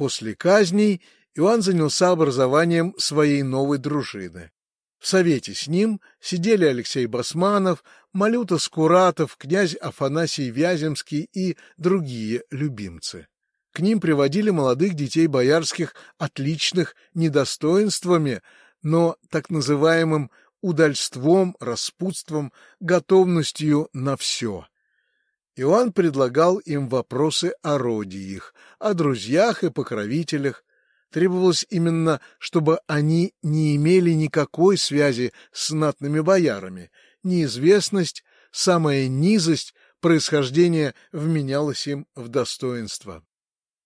После казней Иоанн занялся образованием своей новой дружины. В совете с ним сидели Алексей Басманов, Малюта Скуратов, князь Афанасий Вяземский и другие любимцы. К ним приводили молодых детей боярских, отличных недостоинствами, но так называемым удальством, распутством, готовностью на все. Иоанн предлагал им вопросы о роде их, о друзьях и покровителях. Требовалось именно, чтобы они не имели никакой связи с знатными боярами. Неизвестность, самая низость происхождения вменялась им в достоинство.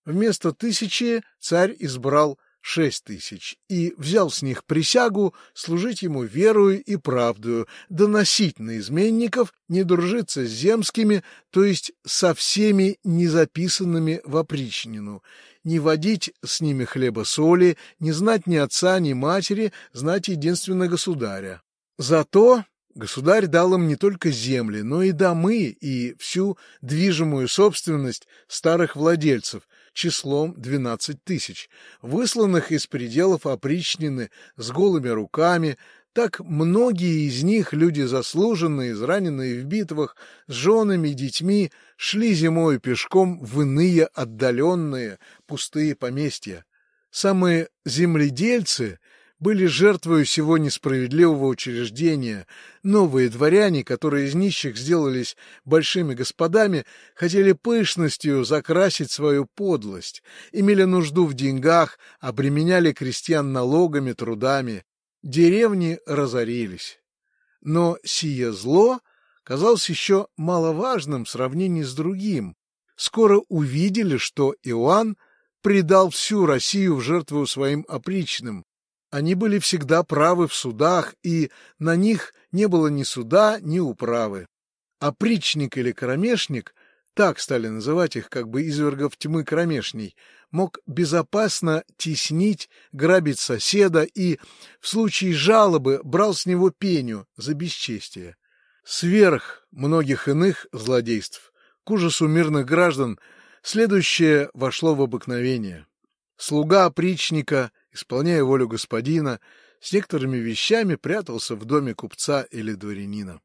Вместо тысячи царь избрал шесть тысяч, и взял с них присягу служить ему верою и правдою, доносить на изменников, не дружиться с земскими, то есть со всеми незаписанными в опричнину, не водить с ними хлеба-соли, не знать ни отца, ни матери, знать единственно государя. Зато Государь дал им не только земли, но и домы и всю движимую собственность старых владельцев, числом 12 тысяч, высланных из пределов опричнины с голыми руками, так многие из них, люди заслуженные, израненные в битвах, с женами детьми, шли зимой пешком в иные отдаленные пустые поместья. Самые земледельцы — были жертвой всего несправедливого учреждения. Новые дворяне, которые из нищих сделались большими господами, хотели пышностью закрасить свою подлость, имели нужду в деньгах, обременяли крестьян налогами, трудами. Деревни разорились. Но сие зло казалось еще маловажным в сравнении с другим. Скоро увидели, что Иоанн предал всю Россию в жертву своим опричным, они были всегда правы в судах, и на них не было ни суда, ни управы. Опричник или кромешник, так стали называть их как бы извергов тьмы кромешней, мог безопасно теснить, грабить соседа и в случае жалобы брал с него пеню за бесчестие. Сверх многих иных злодейств, к ужасу мирных граждан, следующее вошло в обыкновение. Слуга опричника — исполняя волю господина, с некоторыми вещами прятался в доме купца или дворянина.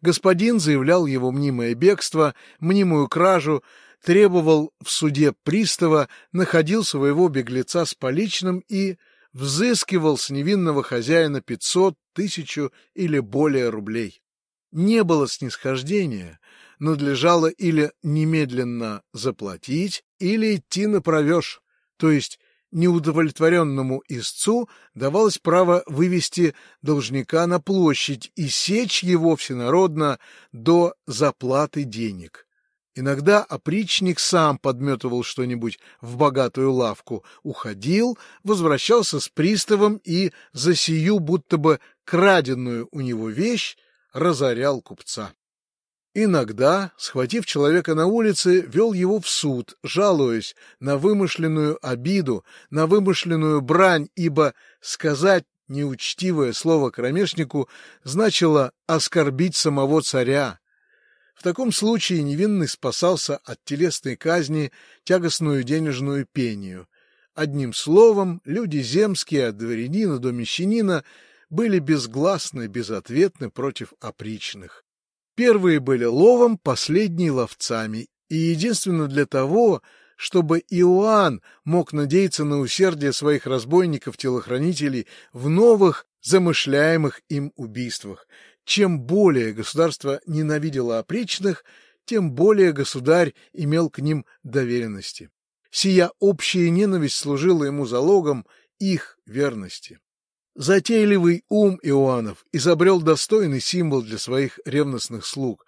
Господин заявлял его мнимое бегство, мнимую кражу, требовал в суде пристава, находил своего беглеца с поличным и взыскивал с невинного хозяина пятьсот, тысячу или более рублей. Не было снисхождения, надлежало или немедленно заплатить, или идти на провеж, то есть неудовлетворенному истцу давалось право вывести должника на площадь и сечь его всенародно до заплаты денег. Иногда опричник сам подметывал что-нибудь в богатую лавку, уходил, возвращался с приставом и за сию будто бы краденную у него вещь разорял купца. Иногда, схватив человека на улице, вел его в суд, жалуясь на вымышленную обиду, на вымышленную брань, ибо сказать неучтивое слово кромешнику значило оскорбить самого царя. В таком случае невинный спасался от телесной казни тягостную денежную пению. Одним словом, люди земские, от дворянина до мещанина, были безгласны, безответны против опричных. Первые были ловом, последние — ловцами, и единственно для того, чтобы Иоанн мог надеяться на усердие своих разбойников-телохранителей в новых, замышляемых им убийствах. Чем более государство ненавидело опричных, тем более государь имел к ним доверенности. Сия общая ненависть служила ему залогом их верности. Затейливый ум Иоаннов изобрел достойный символ для своих ревностных слуг.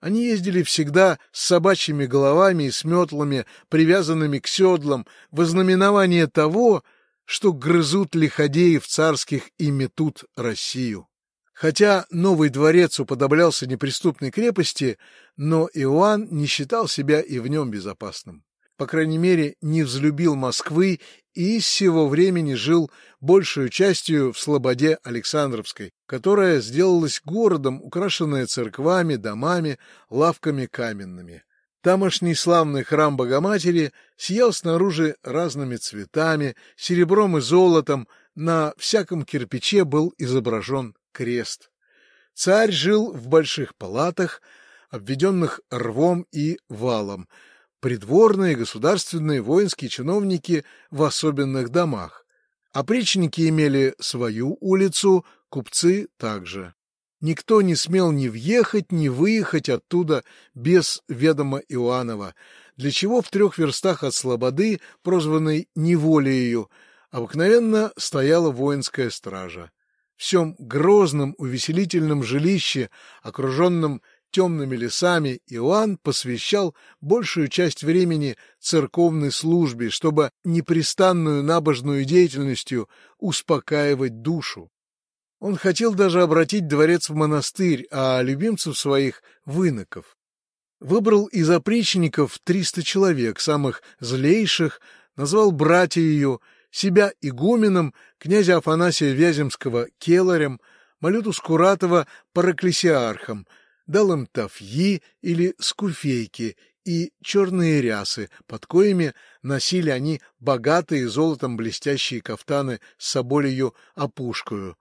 Они ездили всегда с собачьими головами и с метлами, привязанными к седлам, во знаменование того, что грызут лиходеев царских и метут Россию. Хотя новый дворец уподоблялся неприступной крепости, но Иоанн не считал себя и в нем безопасным по крайней мере, не взлюбил Москвы и с сего времени жил большую частью в Слободе Александровской, которая сделалась городом, украшенная церквами, домами, лавками каменными. Тамошний славный храм Богоматери сиял снаружи разными цветами, серебром и золотом, на всяком кирпиче был изображен крест. Царь жил в больших палатах, обведенных рвом и валом, придворные, государственные, воинские чиновники в особенных домах. Опричники имели свою улицу, купцы также. Никто не смел ни въехать, ни выехать оттуда без ведома Иоаннова, для чего в трех верстах от Слободы, прозванной Неволею, обыкновенно стояла воинская стража. В всем грозном увеселительном жилище, окруженном темными лесами, Иоанн посвящал большую часть времени церковной службе, чтобы непрестанную набожную деятельностью успокаивать душу. Он хотел даже обратить дворец в монастырь, а любимцев своих — выноков. Выбрал из опричников триста человек, самых злейших, назвал братья ее, себя игуменом, князя Афанасия Вяземского келарем, Малюту Скуратова параклесиархом, дал им тафьи или скуфейки и черные рясы, под коими носили они богатые золотом блестящие кафтаны с соболью опушкою,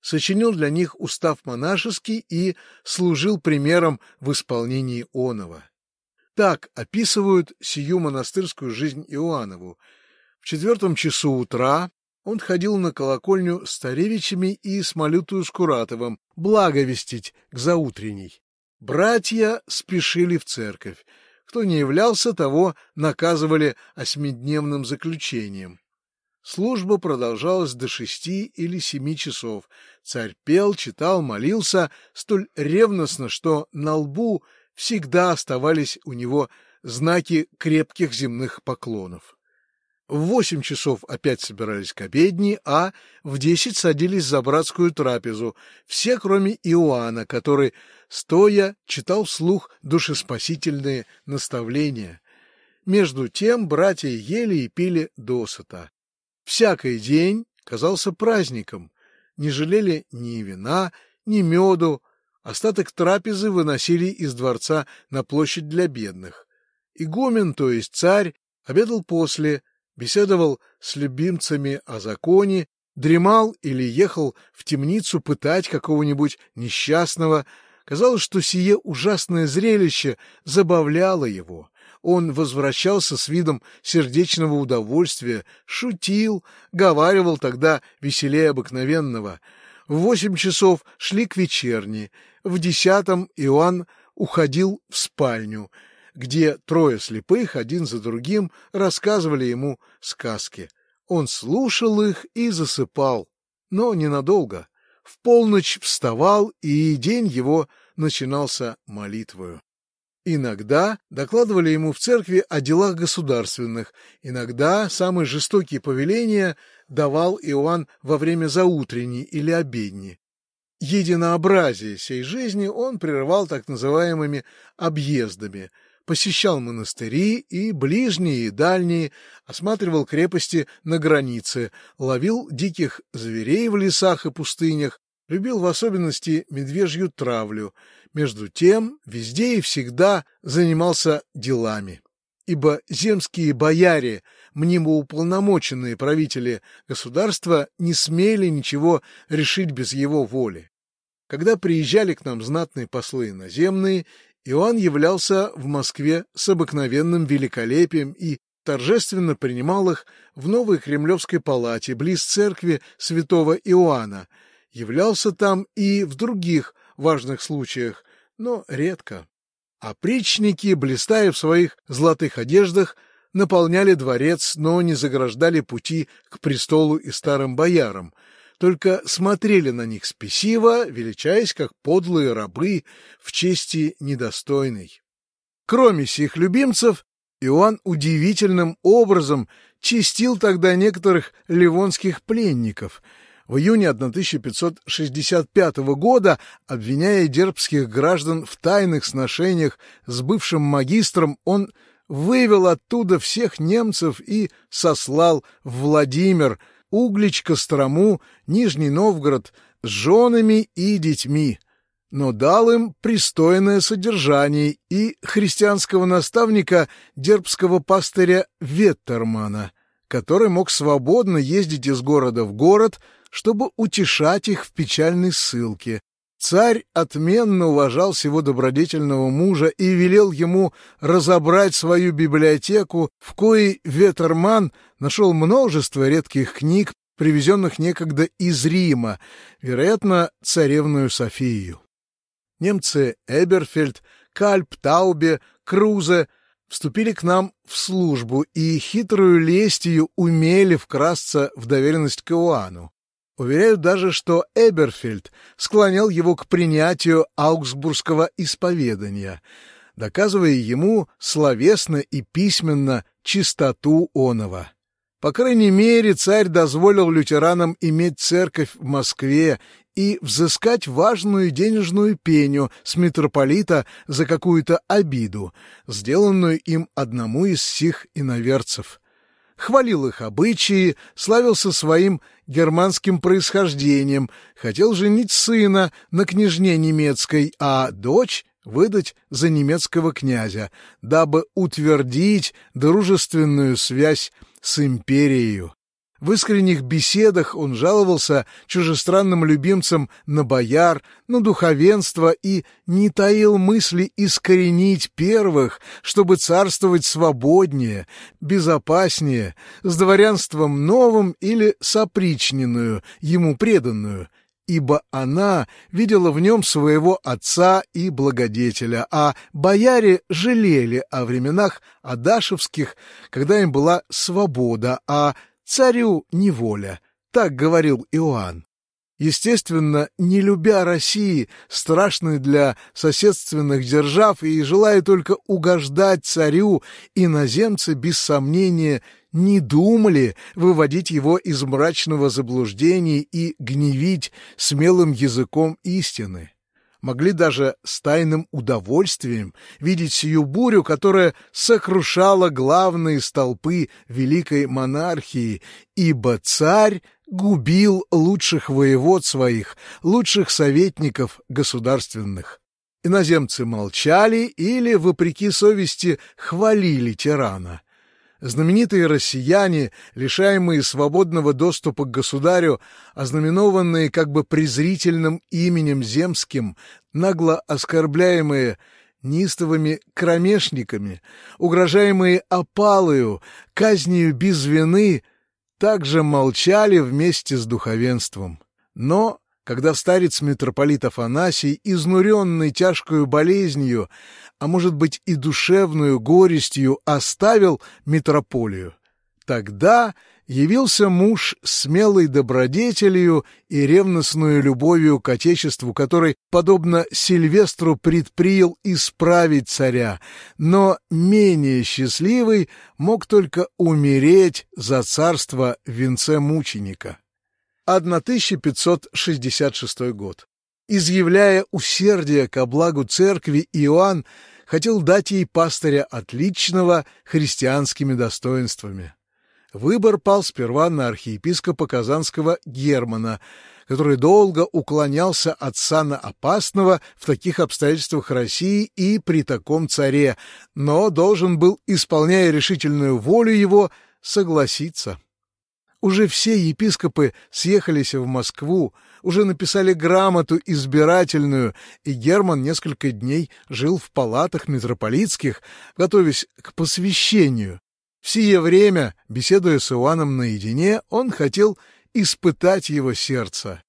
сочинил для них устав монашеский и служил примером в исполнении оного. Так описывают сию монастырскую жизнь Иоаннову. В четвертом часу утра он ходил на колокольню с Таревичами и с Малютою Скуратовым благовестить к заутренней. Братья спешили в церковь. Кто не являлся, того наказывали осьмидневным заключением. Служба продолжалась до шести или семи часов. Царь пел, читал, молился столь ревностно, что на лбу всегда оставались у него знаки крепких земных поклонов. В восемь часов опять собирались к обедни, а в десять садились за братскую трапезу, все, кроме Иоанна, который, стоя, читал вслух душеспасительные наставления. Между тем братья ели и пили досыта. Всякий день казался праздником. Не жалели ни вина, ни меду. Остаток трапезы выносили из дворца на площадь для бедных. Игумен, то есть царь, обедал после, беседовал с любимцами о законе, дремал или ехал в темницу пытать какого-нибудь несчастного. Казалось, что сие ужасное зрелище забавляло его. Он возвращался с видом сердечного удовольствия, шутил, говаривал тогда веселее обыкновенного. В восемь часов шли к вечерне, в десятом Иоанн уходил в спальню, где трое слепых один за другим рассказывали ему сказки. Он слушал их и засыпал, но ненадолго. В полночь вставал, и день его начинался молитвою. Иногда докладывали ему в церкви о делах государственных, иногда самые жестокие повеления давал Иоанн во время заутренней или обедни. Единообразие сей жизни он прерывал так называемыми объездами, посещал монастыри и ближние и дальние, осматривал крепости на границе, ловил диких зверей в лесах и пустынях, любил в особенности медвежью травлю, между тем везде и всегда занимался делами. Ибо земские бояре, мнимо правители государства, не смели ничего решить без его воли. Когда приезжали к нам знатные послы иноземные, Иоанн являлся в Москве с обыкновенным великолепием и торжественно принимал их в новой Кремлевской палате близ церкви святого Иоанна, являлся там и в других важных случаях, но редко. Опричники, блистая в своих золотых одеждах, наполняли дворец, но не заграждали пути к престолу и старым боярам, только смотрели на них спесиво, величаясь как подлые рабы в чести недостойной. Кроме сих любимцев, Иоанн удивительным образом чистил тогда некоторых ливонских пленников — в июне 1565 года, обвиняя дербских граждан в тайных сношениях с бывшим магистром, он вывел оттуда всех немцев и сослал в Владимир, Углич, Кострому, Нижний Новгород с женами и детьми. но дал им пристойное содержание и христианского наставника дербского пастыря Веттермана, который мог свободно ездить из города в город, чтобы утешать их в печальной ссылке. Царь отменно уважал сего добродетельного мужа и велел ему разобрать свою библиотеку, в коей Ветерман нашел множество редких книг, привезенных некогда из Рима, вероятно, царевную Софию. Немцы Эберфельд, Кальп, Таубе, Крузе вступили к нам в службу и хитрую лестью умели вкрасться в доверенность к Иоанну. Уверяют даже, что Эберфельд склонял его к принятию аугсбургского исповедания, доказывая ему словесно и письменно чистоту оного. По крайней мере, царь дозволил лютеранам иметь церковь в Москве и взыскать важную денежную пеню с митрополита за какую-то обиду, сделанную им одному из сих иноверцев. Хвалил их обычаи, славился своим германским происхождением, хотел женить сына на княжне немецкой, а дочь выдать за немецкого князя, дабы утвердить дружественную связь с империей. В искренних беседах он жаловался чужестранным любимцам на бояр, на духовенство и не таил мысли искоренить первых, чтобы царствовать свободнее, безопаснее, с дворянством новым или сопричненную, ему преданную, ибо она видела в нем своего отца и благодетеля, а бояре жалели о временах Адашевских, когда им была свобода, а царю неволя, так говорил Иоанн. Естественно, не любя России, страшной для соседственных держав и желая только угождать царю, иноземцы, без сомнения, не думали выводить его из мрачного заблуждения и гневить смелым языком истины могли даже с тайным удовольствием видеть сию бурю, которая сокрушала главные столпы великой монархии, ибо царь губил лучших воевод своих, лучших советников государственных. Иноземцы молчали или, вопреки совести, хвалили тирана — Знаменитые россияне, лишаемые свободного доступа к государю, ознаменованные как бы презрительным именем земским, нагло оскорбляемые нистовыми кромешниками, угрожаемые опалою, казнью без вины, также молчали вместе с духовенством. Но когда старец митрополит Афанасий, изнуренный тяжкою болезнью, а может быть и душевную горестью, оставил митрополию, тогда явился муж смелой добродетелью и ревностную любовью к Отечеству, который, подобно Сильвестру, предпринял исправить царя, но менее счастливый мог только умереть за царство венце мученика. 1566 год. Изъявляя усердие ко благу церкви, Иоанн хотел дать ей пастыря отличного христианскими достоинствами. Выбор пал сперва на архиепископа Казанского Германа, который долго уклонялся от сана опасного в таких обстоятельствах России и при таком царе, но должен был, исполняя решительную волю его, согласиться. Уже все епископы съехались в Москву, уже написали грамоту избирательную, и Герман несколько дней жил в палатах митрополитских, готовясь к посвящению. В сие время, беседуя с Иоанном наедине, он хотел испытать его сердце.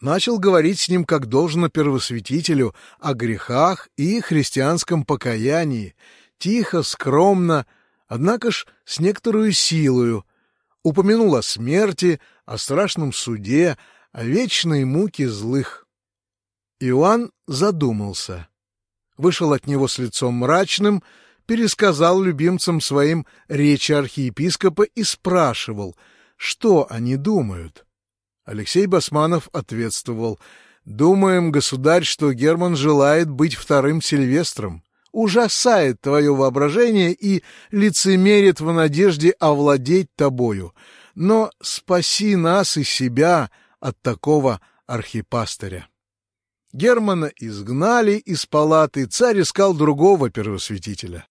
Начал говорить с ним, как должно первосвятителю, о грехах и христианском покаянии, тихо, скромно, однако ж с некоторую силою, упомянул о смерти, о страшном суде, о вечной муке злых. Иоанн задумался. Вышел от него с лицом мрачным, пересказал любимцам своим речи архиепископа и спрашивал, что они думают. Алексей Басманов ответствовал, «Думаем, государь, что Герман желает быть вторым Сильвестром ужасает твое воображение и лицемерит в надежде овладеть тобою. Но спаси нас и себя от такого архипастыря. Германа изгнали из палаты, царь искал другого первосвятителя.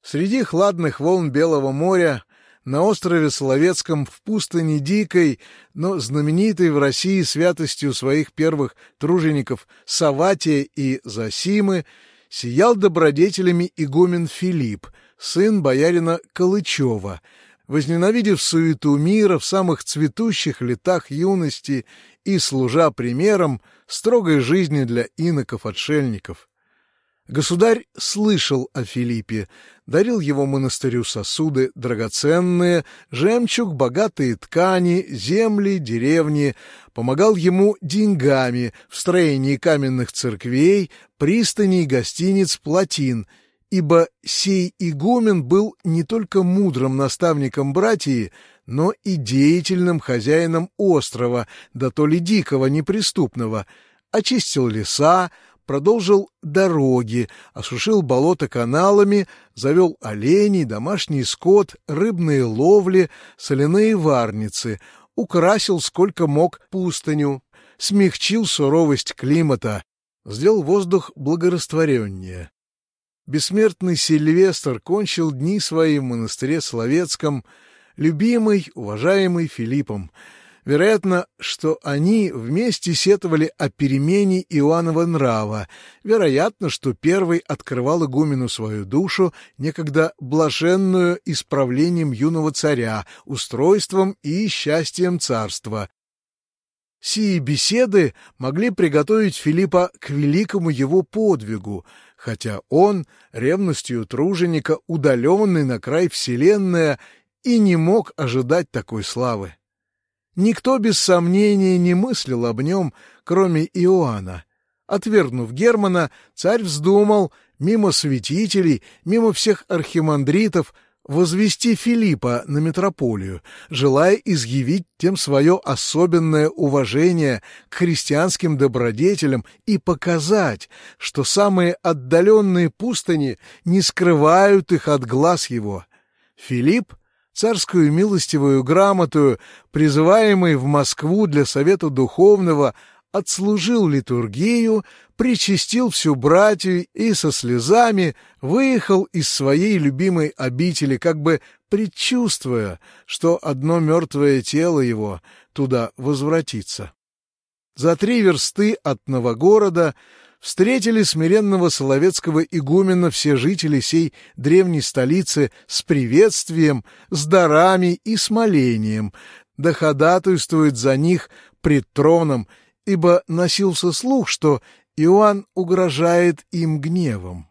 Среди хладных волн Белого моря на острове Соловецком в пустыне Дикой, но знаменитой в России святостью своих первых тружеников Саватия и Засимы, сиял добродетелями игумен Филипп, сын боярина Калычева, возненавидев суету мира в самых цветущих летах юности и служа примером строгой жизни для иноков-отшельников. Государь слышал о Филиппе, дарил его монастырю сосуды драгоценные, жемчуг, богатые ткани, земли, деревни, помогал ему деньгами в строении каменных церквей, пристаней, гостиниц, плотин, ибо сей игумен был не только мудрым наставником братьи, но и деятельным хозяином острова, да то ли дикого, неприступного, очистил леса, продолжил дороги, осушил болото каналами, завел оленей, домашний скот, рыбные ловли, соляные варницы, украсил сколько мог пустыню, смягчил суровость климата, сделал воздух благораствореннее. Бессмертный Сильвестр кончил дни свои в монастыре Словецком, любимый, уважаемый Филиппом — Вероятно, что они вместе сетовали о перемене Иоаннова нрава. Вероятно, что первый открывал игумену свою душу, некогда блаженную исправлением юного царя, устройством и счастьем царства. Сии беседы могли приготовить Филиппа к великому его подвигу, хотя он, ревностью труженика, удаленный на край вселенная, и не мог ожидать такой славы. Никто без сомнения не мыслил об нем, кроме Иоанна. Отвергнув Германа, царь вздумал мимо святителей, мимо всех архимандритов, возвести Филиппа на метрополию, желая изъявить тем свое особенное уважение к христианским добродетелям и показать, что самые отдаленные пустыни не скрывают их от глаз его. Филипп царскую милостивую грамоту, призываемый в Москву для Совета Духовного, отслужил литургию, причастил всю братью и со слезами выехал из своей любимой обители, как бы предчувствуя, что одно мертвое тело его туда возвратится. За три версты от Новогорода встретили смиренного соловецкого игумена все жители сей древней столицы с приветствием, с дарами и с молением, да ходатайствует за них пред троном, ибо носился слух, что Иоанн угрожает им гневом.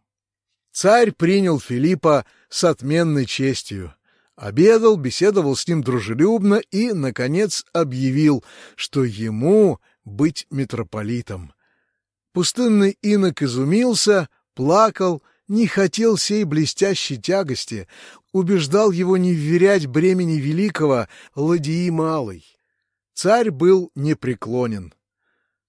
Царь принял Филиппа с отменной честью. Обедал, беседовал с ним дружелюбно и, наконец, объявил, что ему быть митрополитом. Пустынный инок изумился, плакал, не хотел сей блестящей тягости, убеждал его не вверять бремени великого ладьи малой. Царь был непреклонен.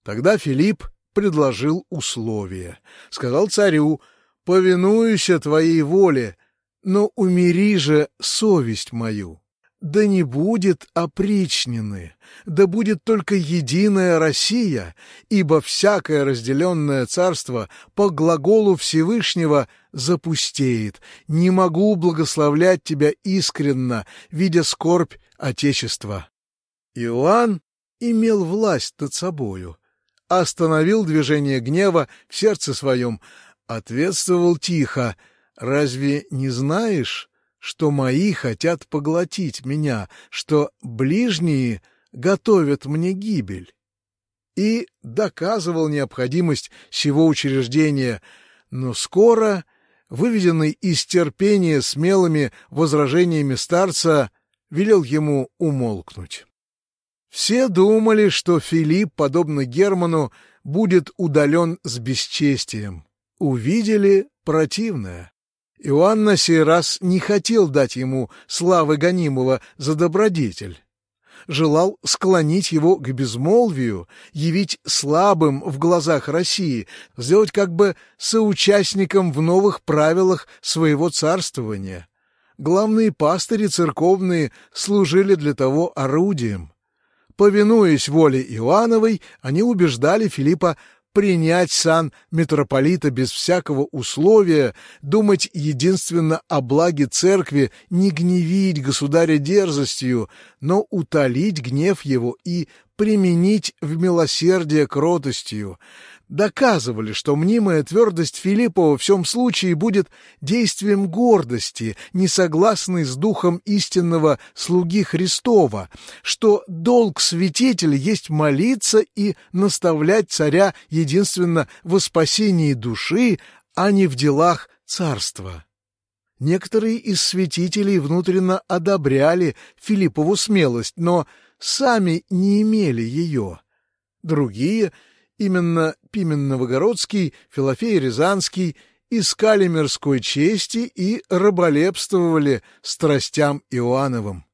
Тогда Филипп предложил условие. Сказал царю, «Повинуюся твоей воле, но умери же совесть мою» да не будет опричнины, да будет только единая Россия, ибо всякое разделенное царство по глаголу Всевышнего запустеет. Не могу благословлять тебя искренно, видя скорбь Отечества. Иоанн имел власть над собою, остановил движение гнева в сердце своем, ответствовал тихо, «Разве не знаешь, что мои хотят поглотить меня, что ближние готовят мне гибель. И доказывал необходимость сего учреждения, но скоро, выведенный из терпения смелыми возражениями старца, велел ему умолкнуть. Все думали, что Филипп, подобно Герману, будет удален с бесчестием. Увидели противное. Иоанн на сей раз не хотел дать ему славы гонимого за добродетель. Желал склонить его к безмолвию, явить слабым в глазах России, сделать как бы соучастником в новых правилах своего царствования. Главные пастыри церковные служили для того орудием. Повинуясь воле Иоанновой, они убеждали Филиппа принять сан митрополита без всякого условия, думать единственно о благе церкви, не гневить государя дерзостью, но утолить гнев его и применить в милосердие кротостью, доказывали, что мнимая твердость Филиппа во всем случае будет действием гордости, не согласной с духом истинного слуги Христова, что долг святителя есть молиться и наставлять царя единственно во спасении души, а не в делах царства. Некоторые из святителей внутренно одобряли Филиппову смелость, но сами не имели ее. Другие, именно Пимен Новогородский, Филофей Рязанский, искали мирской чести и раболепствовали страстям Иоанновым.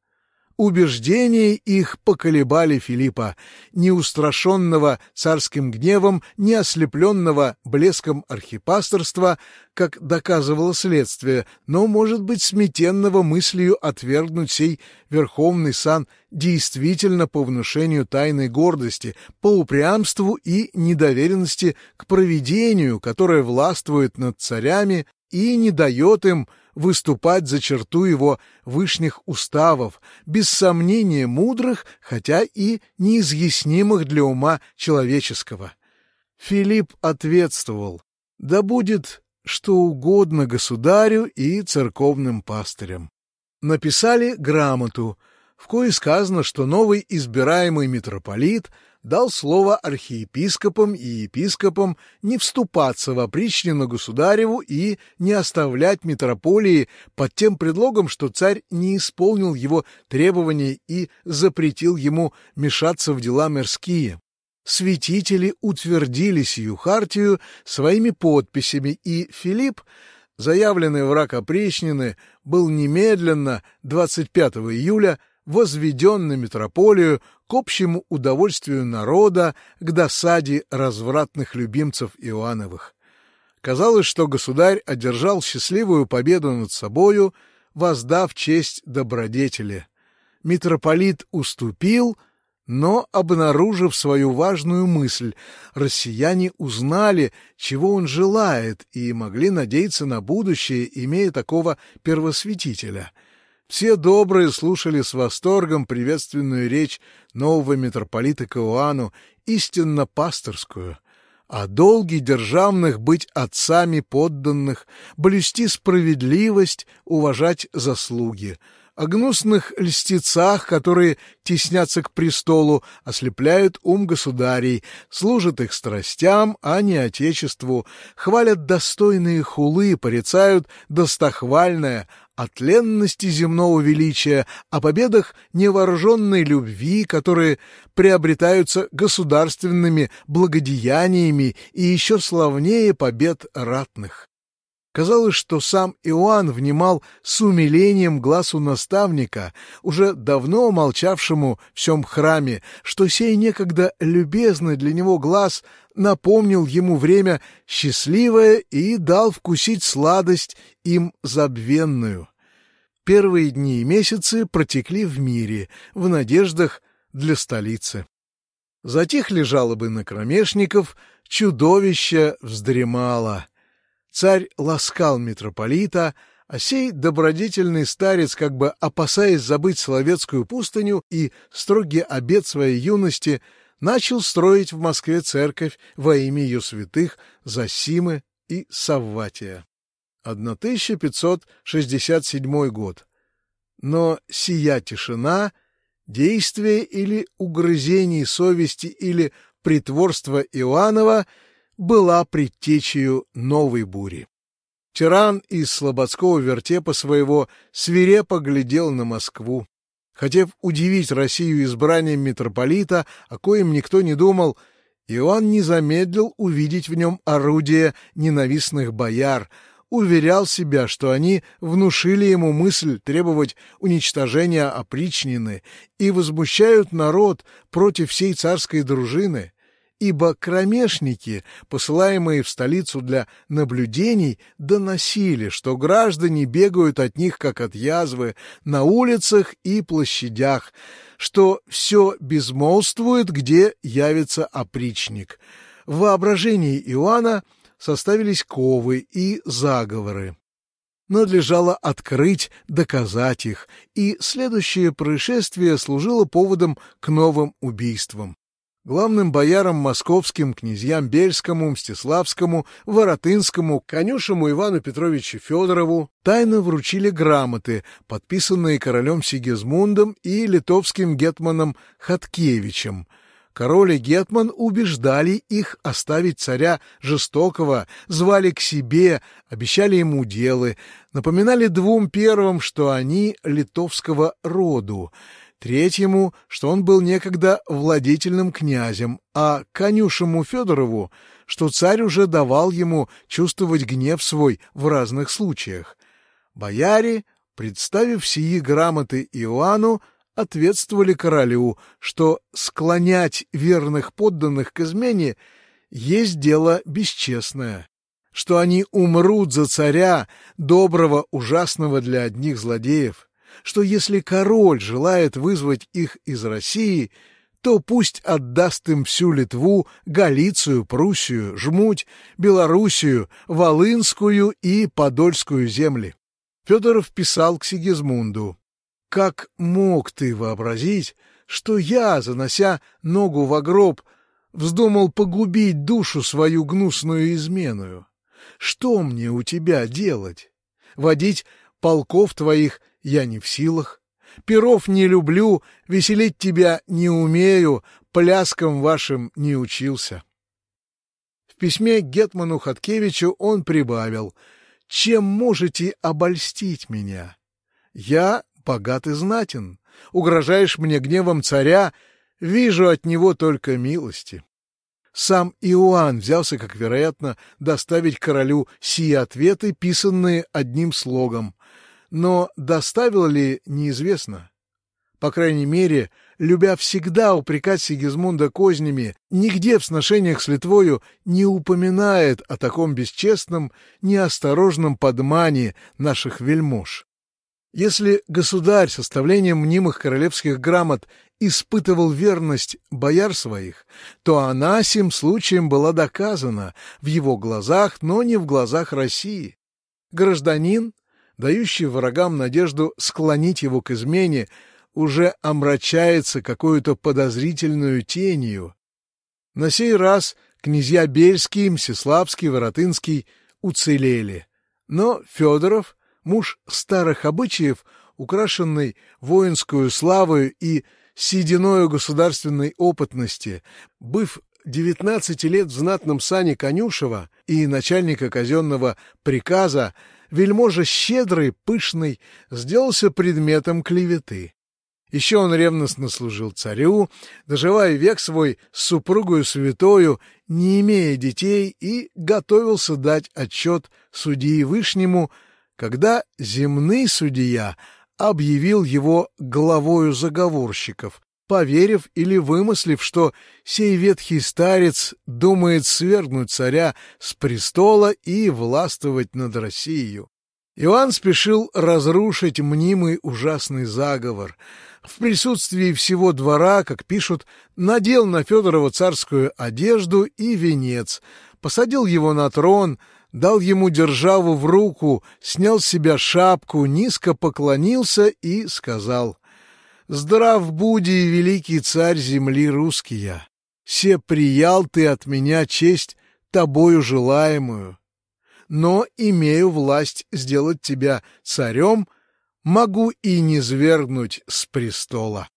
Убеждения их поколебали Филиппа, неустрашенного царским гневом, не ослепленного блеском архипасторства, как доказывало следствие, но, может быть, сметенного мыслью отвергнуть сей верховный сан действительно по внушению тайной гордости, по упрямству и недоверенности к провидению, которое властвует над царями и не дает им выступать за черту его вышних уставов, без сомнения мудрых, хотя и неизъяснимых для ума человеческого. Филипп ответствовал, «Да будет что угодно государю и церковным пастырям». Написали грамоту, в кое сказано, что новый избираемый митрополит — дал слово архиепископам и епископам не вступаться в опричнину государеву и не оставлять митрополии под тем предлогом, что царь не исполнил его требования и запретил ему мешаться в дела мирские. Святители утвердили сию хартию своими подписями, и Филипп, заявленный враг опричнины, был немедленно 25 июля возведен на митрополию к общему удовольствию народа, к досаде развратных любимцев Иоанновых. Казалось, что государь одержал счастливую победу над собою, воздав честь добродетели. Митрополит уступил, но, обнаружив свою важную мысль, россияне узнали, чего он желает, и могли надеяться на будущее, имея такого первосвятителя — все добрые слушали с восторгом приветственную речь нового митрополита к Иоанну, истинно пасторскую, о долге державных быть отцами подданных, блюсти справедливость, уважать заслуги, о гнусных льстецах, которые теснятся к престолу, ослепляют ум государей, служат их страстям, а не отечеству, хвалят достойные хулы, порицают достохвальное, о тленности земного величия, о победах невооруженной любви, которые приобретаются государственными благодеяниями и еще славнее побед ратных. Казалось, что сам Иоанн внимал с умилением глазу наставника, уже давно молчавшему в всем храме, что сей некогда любезный для него глаз напомнил ему время счастливое и дал вкусить сладость им забвенную. Первые дни и месяцы протекли в мире, в надеждах для столицы. Затихли жалобы на кромешников, чудовище вздремало — Царь ласкал митрополита, а сей добродетельный старец, как бы опасаясь забыть Соловецкую пустыню и строгий обет своей юности, начал строить в Москве церковь во имя ее святых Засимы и Савватия. 1567 год. Но сия тишина, действие или угрызений совести или притворство Иоаннова — была предтечью новой бури. Тиран из слободского вертепа своего свирепо глядел на Москву. Хотев удивить Россию избранием митрополита, о коем никто не думал, Иоанн не замедлил увидеть в нем орудие ненавистных бояр, уверял себя, что они внушили ему мысль требовать уничтожения опричнины и возмущают народ против всей царской дружины ибо кромешники, посылаемые в столицу для наблюдений, доносили, что граждане бегают от них, как от язвы, на улицах и площадях, что все безмолвствует, где явится опричник. В воображении Иоанна составились ковы и заговоры. Надлежало открыть, доказать их, и следующее происшествие служило поводом к новым убийствам. Главным боярам московским, князьям Бельскому, Мстиславскому, Воротынскому, конюшему Ивану Петровичу Федорову тайно вручили грамоты, подписанные королем Сигизмундом и литовским гетманом Хаткевичем — Король и Гетман убеждали их оставить царя жестокого, звали к себе, обещали ему делы, напоминали двум первым, что они литовского роду, третьему, что он был некогда владетельным князем, а конюшему Федорову, что царь уже давал ему чувствовать гнев свой в разных случаях. Бояре, представив сии грамоты Иоанну, ответствовали королю, что склонять верных подданных к измене есть дело бесчестное, что они умрут за царя, доброго, ужасного для одних злодеев, что если король желает вызвать их из России, то пусть отдаст им всю Литву, Галицию, Пруссию, Жмуть, Белоруссию, Волынскую и Подольскую земли. Федоров писал к Сигизмунду. Как мог ты вообразить, что я, занося ногу в гроб, вздумал погубить душу свою гнусную изменную? Что мне у тебя делать? Водить полков твоих я не в силах, перов не люблю, веселить тебя не умею, пляскам вашим не учился. В письме Гетману Хаткевичу он прибавил «Чем можете обольстить меня? Я богат и знатен. Угрожаешь мне гневом царя, вижу от него только милости. Сам Иоанн взялся, как вероятно, доставить королю сии ответы, писанные одним слогом. Но доставил ли, неизвестно. По крайней мере, любя всегда упрекать Сигизмунда кознями, нигде в сношениях с Литвою не упоминает о таком бесчестном, неосторожном подмане наших вельмож. Если государь составлением мнимых королевских грамот испытывал верность бояр своих, то она сим случаем была доказана в его глазах, но не в глазах России. Гражданин, дающий врагам надежду склонить его к измене, уже омрачается какой-то подозрительную тенью. На сей раз князья Бельский, Мсиславский, Воротынский уцелели, но Федоров — муж старых обычаев, украшенный воинскую славою и сединою государственной опытности, быв девятнадцати лет в знатном сане Конюшева и начальника казенного приказа, вельможа щедрый, пышный, сделался предметом клеветы. Еще он ревностно служил царю, доживая век свой с супругою святою, не имея детей, и готовился дать отчет судьи Вышнему когда земный судья объявил его главою заговорщиков, поверив или вымыслив, что сей ветхий старец думает свергнуть царя с престола и властвовать над Россией. Иоанн спешил разрушить мнимый ужасный заговор. В присутствии всего двора, как пишут, надел на Федорова царскую одежду и венец, посадил его на трон — дал ему державу в руку, снял с себя шапку, низко поклонился и сказал «Здрав буди, великий царь земли русския! Се приял ты от меня честь тобою желаемую, но имею власть сделать тебя царем, могу и не свергнуть с престола».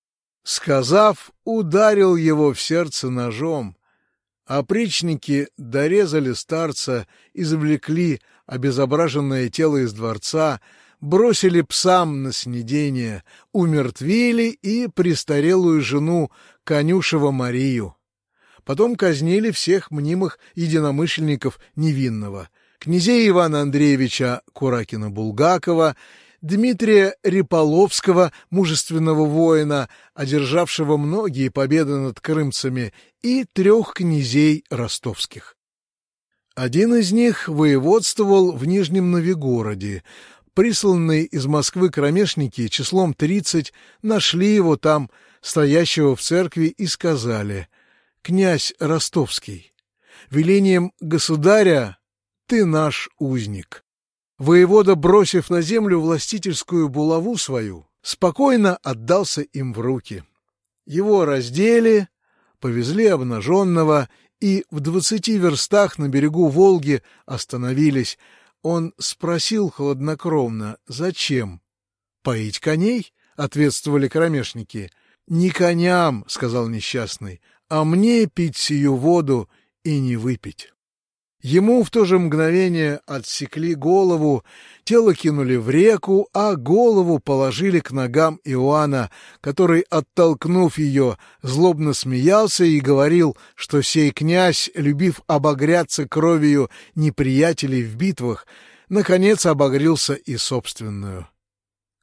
Сказав, ударил его в сердце ножом, Опричники дорезали старца, извлекли обезображенное тело из дворца, бросили псам на снедение, умертвили и престарелую жену Конюшева Марию. Потом казнили всех мнимых единомышленников невинного — князей Ивана Андреевича Куракина-Булгакова Дмитрия Риполовского, мужественного воина, одержавшего многие победы над крымцами, и трех князей ростовских. Один из них воеводствовал в Нижнем Новигороде. Присланные из Москвы кромешники числом тридцать нашли его там, стоящего в церкви, и сказали «Князь Ростовский, Велением государя ты наш узник. Воевода, бросив на землю властительскую булаву свою, спокойно отдался им в руки. Его раздели, повезли обнаженного и в двадцати верстах на берегу Волги остановились. Он спросил хладнокровно, зачем? «Поить коней?» — ответствовали кромешники. «Не коням», — сказал несчастный, — «а мне пить сию воду и не выпить». Ему в то же мгновение отсекли голову, тело кинули в реку, а голову положили к ногам Иоанна, который, оттолкнув ее, злобно смеялся и говорил, что сей князь, любив обогряться кровью неприятелей в битвах, наконец обогрелся и собственную.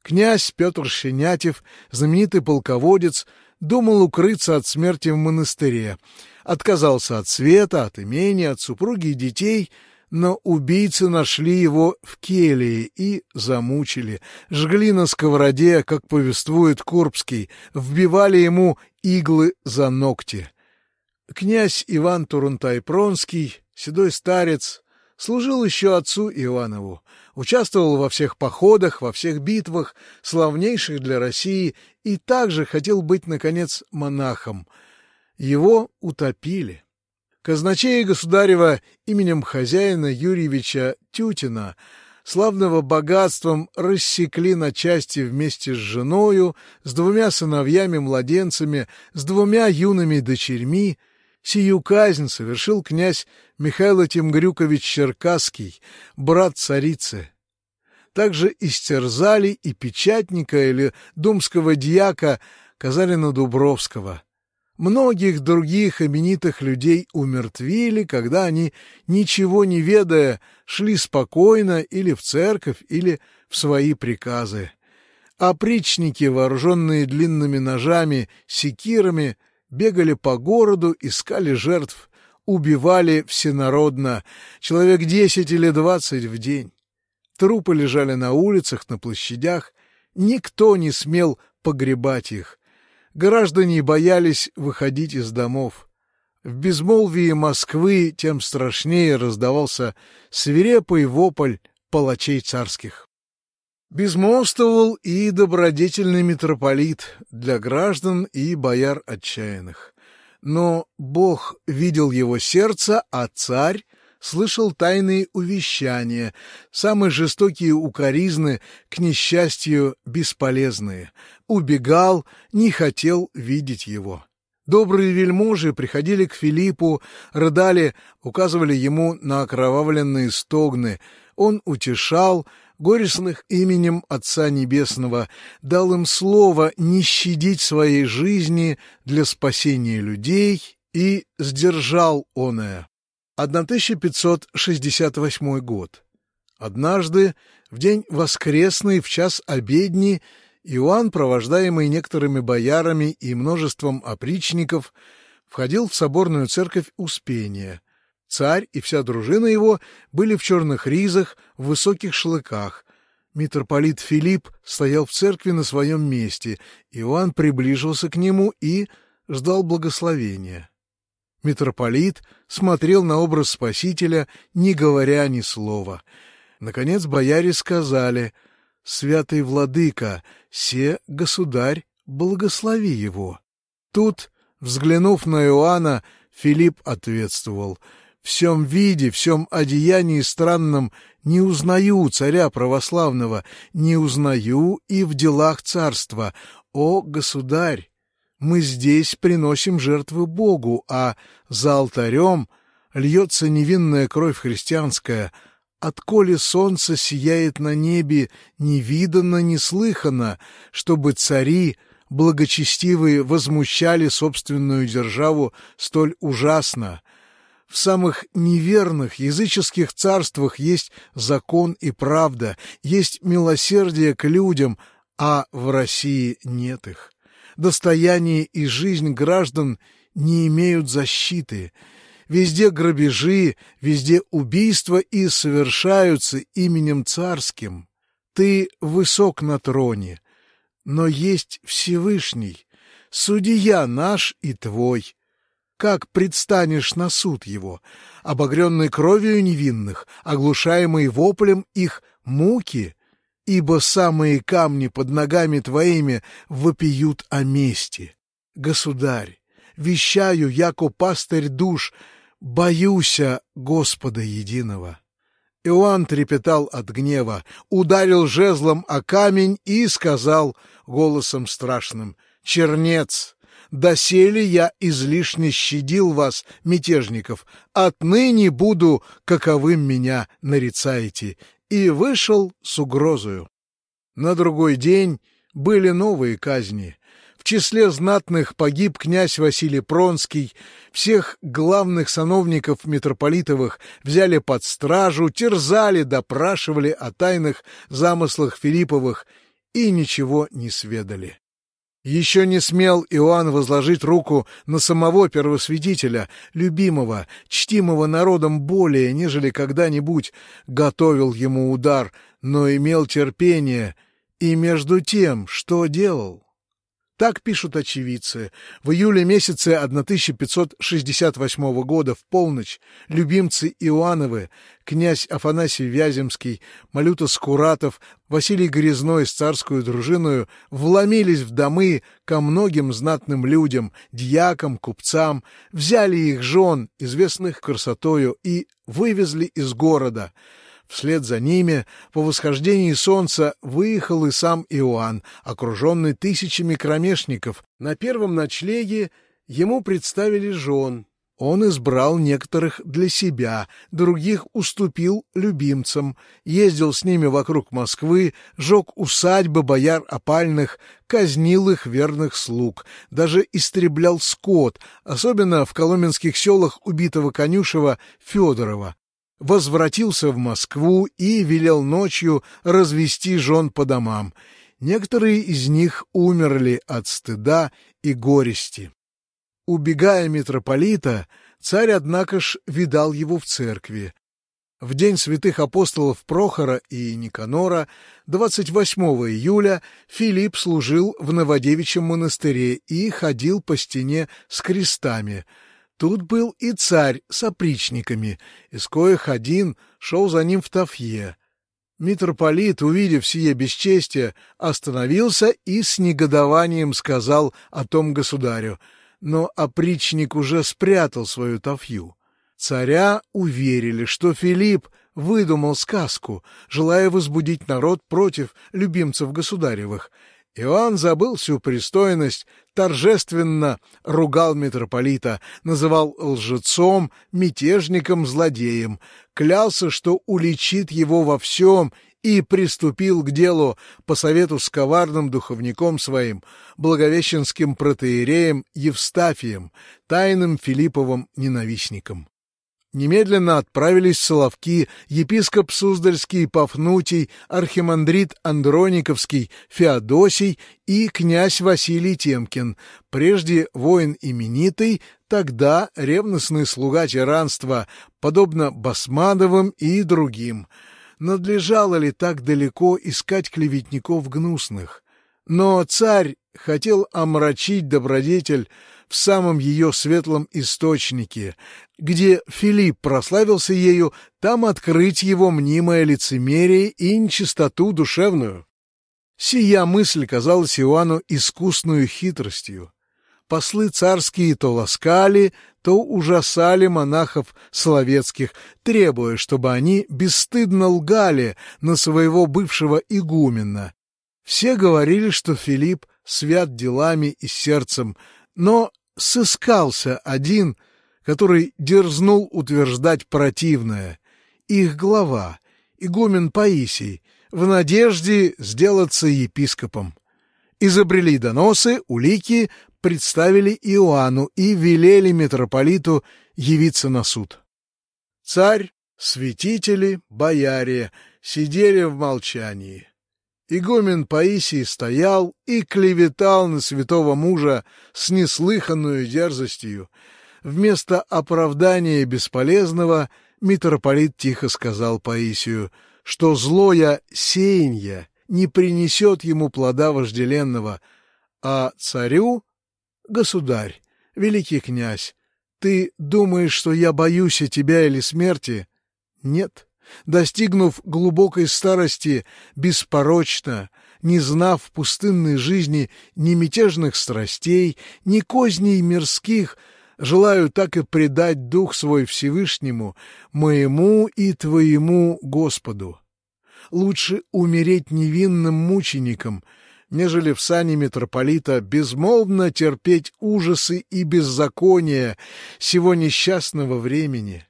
Князь Петр Щенятев, знаменитый полководец, думал укрыться от смерти в монастыре, отказался от света, от имения, от супруги и детей, но убийцы нашли его в келье и замучили, жгли на сковороде, как повествует Курбский, вбивали ему иглы за ногти. Князь Иван Турунтай-Пронский, седой старец, служил еще отцу Иванову, участвовал во всех походах, во всех битвах, славнейших для России, и также хотел быть, наконец, монахом — его утопили. Казначея государева именем хозяина Юрьевича Тютина, славного богатством, рассекли на части вместе с женою, с двумя сыновьями-младенцами, с двумя юными дочерьми. Сию казнь совершил князь Михаил Тимгрюкович Черкасский, брат царицы. Также истерзали и печатника или думского дьяка Казарина Дубровского — Многих других именитых людей умертвили, когда они, ничего не ведая, шли спокойно или в церковь, или в свои приказы. Опричники, вооруженные длинными ножами, секирами, бегали по городу, искали жертв, убивали всенародно, человек десять или двадцать в день. Трупы лежали на улицах, на площадях, никто не смел погребать их — Граждане боялись выходить из домов. В безмолвии Москвы тем страшнее раздавался свирепый вопль палачей царских. Безмолвствовал и добродетельный митрополит для граждан и бояр отчаянных. Но Бог видел его сердце, а царь слышал тайные увещания, самые жестокие укоризны, к несчастью, бесполезные. Убегал, не хотел видеть его. Добрые вельможи приходили к Филиппу, рыдали, указывали ему на окровавленные стогны. Он утешал, горестных именем Отца Небесного, дал им слово не щадить своей жизни для спасения людей и сдержал оное. 1568 год. Однажды, в день воскресный, в час обедни, Иоанн, провождаемый некоторыми боярами и множеством опричников, входил в соборную церковь Успения. Царь и вся дружина его были в черных ризах, в высоких шлыках. Митрополит Филипп стоял в церкви на своем месте. Иоанн приближился к нему и ждал благословения. Митрополит смотрел на образ Спасителя, не говоря ни слова. Наконец бояре сказали «Святый владыка, се государь, благослови его». Тут, взглянув на Иоанна, Филипп ответствовал «В всем виде, всем одеянии странном не узнаю царя православного, не узнаю и в делах царства. О, государь!» Мы здесь приносим жертвы Богу, а за алтарем льется невинная кровь христианская. Отколи солнце сияет на небе, не видано, не слыхано, чтобы цари благочестивые возмущали собственную державу столь ужасно. В самых неверных языческих царствах есть закон и правда, есть милосердие к людям, а в России нет их достояние и жизнь граждан не имеют защиты. Везде грабежи, везде убийства и совершаются именем царским. Ты высок на троне, но есть Всевышний, судья наш и твой. как предстанешь на суд его, обогренный кровью невинных, оглушаемый воплем их муки, ибо самые камни под ногами твоими вопиют о мести. Государь, вещаю, яко пастырь душ, боюся Господа единого». Иоанн трепетал от гнева, ударил жезлом о камень и сказал голосом страшным «Чернец, доселе я излишне щадил вас, мятежников, отныне буду, каковым меня нарицаете», и вышел с угрозою. На другой день были новые казни, числе знатных погиб князь Василий Пронский, всех главных сановников митрополитовых взяли под стражу, терзали, допрашивали о тайных замыслах Филипповых и ничего не сведали. Еще не смел Иоанн возложить руку на самого первосвятителя, любимого, чтимого народом более, нежели когда-нибудь готовил ему удар, но имел терпение, и между тем, что делал? Так пишут очевидцы. В июле месяце 1568 года в полночь любимцы Иоанновы, князь Афанасий Вяземский, Малюта Скуратов, Василий Грязной с царскую дружиною вломились в домы ко многим знатным людям, дьякам, купцам, взяли их жен, известных красотою, и вывезли из города — Вслед за ними, по восхождении солнца, выехал и сам Иоанн, окруженный тысячами кромешников. На первом ночлеге ему представили жен. Он избрал некоторых для себя, других уступил любимцам, ездил с ними вокруг Москвы, жег усадьбы бояр опальных, казнил их верных слуг, даже истреблял скот, особенно в коломенских селах убитого конюшева Федорова возвратился в Москву и велел ночью развести жен по домам. Некоторые из них умерли от стыда и горести. Убегая митрополита, царь, однако ж, видал его в церкви. В день святых апостолов Прохора и Никанора, 28 июля, Филипп служил в Новодевичьем монастыре и ходил по стене с крестами — Тут был и царь с опричниками, из коих один шел за ним в Тафье. Митрополит, увидев сие бесчестие, остановился и с негодованием сказал о том государю, но опричник уже спрятал свою Тафью. Царя уверили, что Филипп выдумал сказку, желая возбудить народ против любимцев государевых, Иоанн забыл всю пристойность, торжественно ругал митрополита, называл лжецом, мятежником, злодеем, клялся, что уличит его во всем и приступил к делу по совету с коварным духовником своим, благовещенским протеереем Евстафием, тайным Филипповым ненавистником немедленно отправились Соловки, епископ Суздальский Пафнутий, архимандрит Андрониковский, Феодосий и князь Василий Темкин, прежде воин именитый, тогда ревностный слуга тиранства, подобно Басмадовым и другим. Надлежало ли так далеко искать клеветников гнусных? Но царь хотел омрачить добродетель в самом ее светлом источнике, где Филипп прославился ею, там открыть его мнимое лицемерие и нечистоту душевную. Сия мысль казалась Иоанну искусную хитростью. Послы царские то ласкали, то ужасали монахов словецких, требуя, чтобы они бесстыдно лгали на своего бывшего игумена. Все говорили, что Филипп свят делами и сердцем, но сыскался один, который дерзнул утверждать противное. Их глава, игумен Паисий, в надежде сделаться епископом. Изобрели доносы, улики, представили Иоанну и велели митрополиту явиться на суд. Царь, святители, бояре сидели в молчании. Игумен Паисий стоял и клеветал на святого мужа с неслыханную дерзостью. Вместо оправдания бесполезного митрополит тихо сказал Паисию, что злое сеянье не принесет ему плода вожделенного, а царю — государь, великий князь, Ты думаешь, что я боюсь и тебя или смерти? Нет. Достигнув глубокой старости, беспорочно, не знав в пустынной жизни ни мятежных страстей, ни козней мирских, желаю так и предать дух свой Всевышнему, моему и твоему Господу. Лучше умереть невинным мучеником, нежели в сане митрополита безмолвно терпеть ужасы и беззакония сего несчастного времени.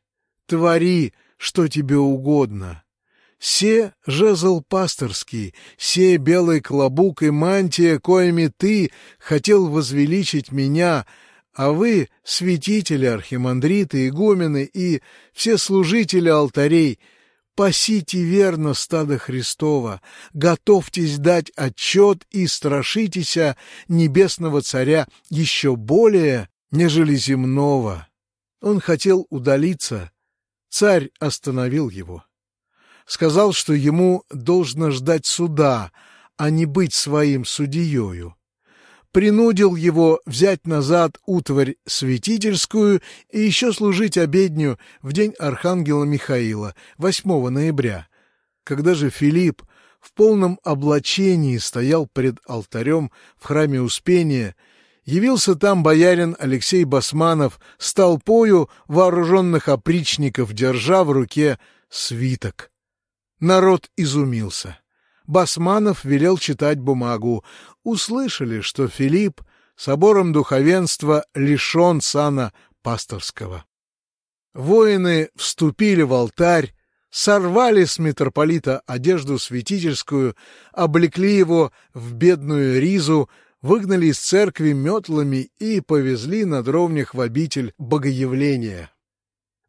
Твори, что тебе угодно. Се жезл пасторский, се белый клобук и мантия, коими ты хотел возвеличить меня, а вы, святители, архимандриты, игумены и все служители алтарей, пасите верно стадо Христова, готовьтесь дать отчет и страшитеся небесного царя еще более, нежели земного. Он хотел удалиться, Царь остановил его. Сказал, что ему должно ждать суда, а не быть своим судьею. Принудил его взять назад утварь святительскую и еще служить обедню в день Архангела Михаила, 8 ноября. Когда же Филипп в полном облачении стоял пред алтарем в храме Успения, явился там боярин Алексей Басманов с толпою вооруженных опричников, держа в руке свиток. Народ изумился. Басманов велел читать бумагу. Услышали, что Филипп собором духовенства лишен сана пасторского. Воины вступили в алтарь, сорвали с митрополита одежду святительскую, облекли его в бедную ризу, выгнали из церкви метлами и повезли на дровнях в обитель Богоявления.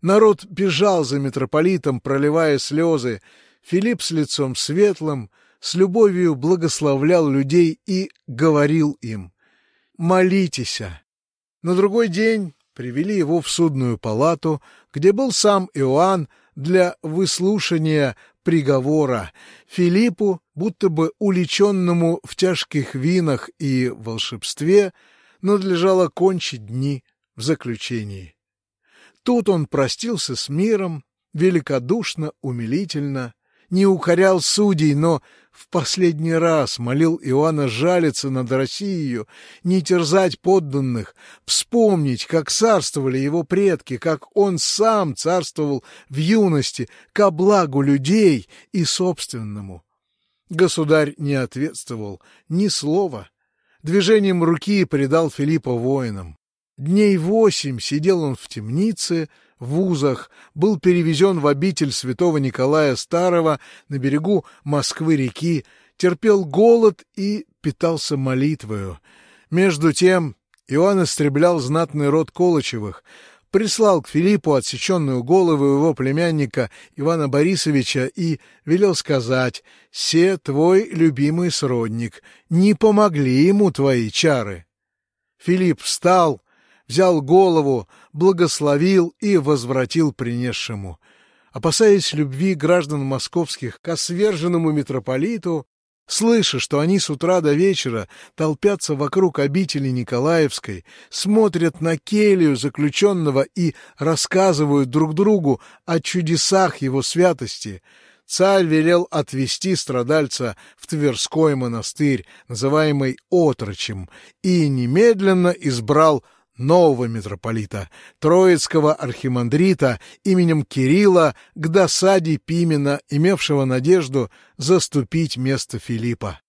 Народ бежал за митрополитом, проливая слезы. Филипп с лицом светлым, с любовью благословлял людей и говорил им «Молитесь». На другой день привели его в судную палату, где был сам Иоанн для выслушания приговора Филиппу, будто бы уличенному в тяжких винах и волшебстве, надлежало кончить дни в заключении. Тут он простился с миром, великодушно, умилительно, не укорял судей, но в последний раз молил Иоанна жалиться над Россией, не терзать подданных, вспомнить, как царствовали его предки, как он сам царствовал в юности, ко благу людей и собственному. Государь не ответствовал ни слова. Движением руки предал Филиппа воинам. Дней восемь сидел он в темнице, вузах, был перевезен в обитель святого Николая Старого на берегу Москвы-реки, терпел голод и питался молитвою. Между тем Иоанн истреблял знатный род Колычевых, прислал к Филиппу отсеченную голову его племянника Ивана Борисовича и велел сказать «Се твой любимый сродник, не помогли ему твои чары». Филипп встал, взял голову, благословил и возвратил принесшему. Опасаясь любви граждан московских к осверженному митрополиту, слыша, что они с утра до вечера толпятся вокруг обители Николаевской, смотрят на келью заключенного и рассказывают друг другу о чудесах его святости, царь велел отвести страдальца в Тверской монастырь, называемый Отрочем, и немедленно избрал нового митрополита, троицкого архимандрита именем Кирилла к досаде Пимена, имевшего надежду заступить место Филиппа.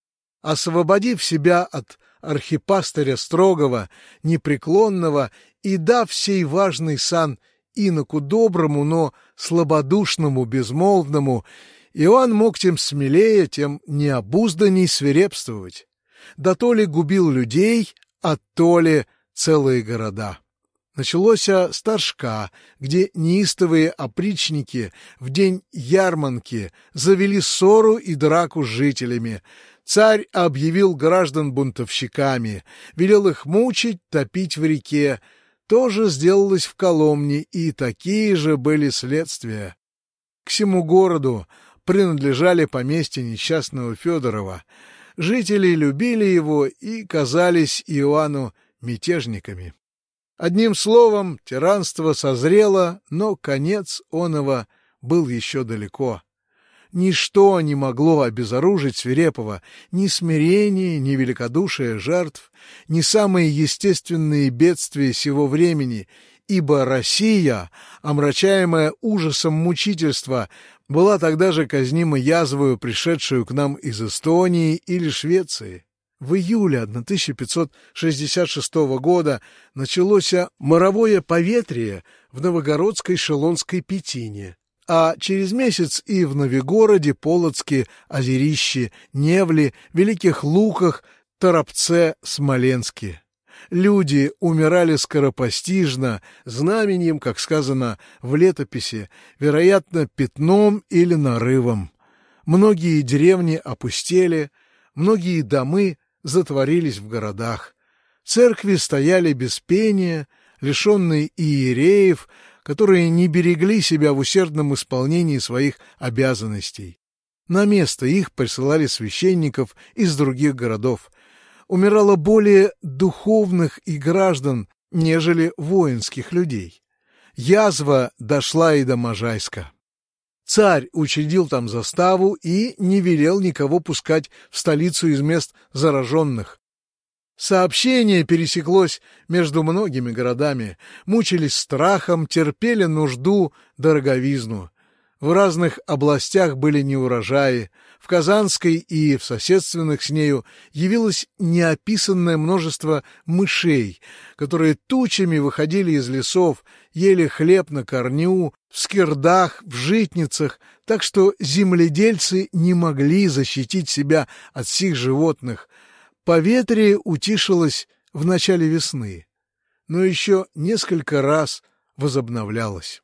Освободив себя от архипастыря строгого, непреклонного и дав сей важный сан иноку доброму, но слабодушному, безмолвному, Иоанн мог тем смелее, тем необузданней свирепствовать. Да то ли губил людей, а то ли целые города. Началось с Торжка, где неистовые опричники в день ярманки завели ссору и драку с жителями. Царь объявил граждан бунтовщиками, велел их мучить, топить в реке. То же сделалось в Коломне, и такие же были следствия. К всему городу принадлежали поместья несчастного Федорова. Жители любили его и казались Иоанну мятежниками. Одним словом, тиранство созрело, но конец оного был еще далеко. Ничто не могло обезоружить свирепого, ни смирение, ни великодушие жертв, ни самые естественные бедствия сего времени, ибо Россия, омрачаемая ужасом мучительства, была тогда же казнима язвою, пришедшую к нам из Эстонии или Швеции. В июле 1566 года началось моровое поветрие в Новогородской Шелонской Петине, а через месяц и в Новигороде, Полоцке, Озерище, Невле, Великих Луках, Торопце, Смоленске. Люди умирали скоропостижно, знаменем, как сказано в летописи, вероятно, пятном или нарывом. Многие деревни опустели, многие домы затворились в городах. Церкви стояли без пения, лишенные иереев, которые не берегли себя в усердном исполнении своих обязанностей. На место их присылали священников из других городов. Умирало более духовных и граждан, нежели воинских людей. Язва дошла и до Можайска. Царь учредил там заставу и не велел никого пускать в столицу из мест зараженных, Сообщение пересеклось между многими городами, мучились страхом, терпели нужду, дороговизну. В разных областях были неурожаи, в Казанской и в соседственных с нею явилось неописанное множество мышей, которые тучами выходили из лесов, ели хлеб на корню, в скирдах, в житницах, так что земледельцы не могли защитить себя от сих животных, Поветрие утишилось в начале весны, но еще несколько раз возобновлялось.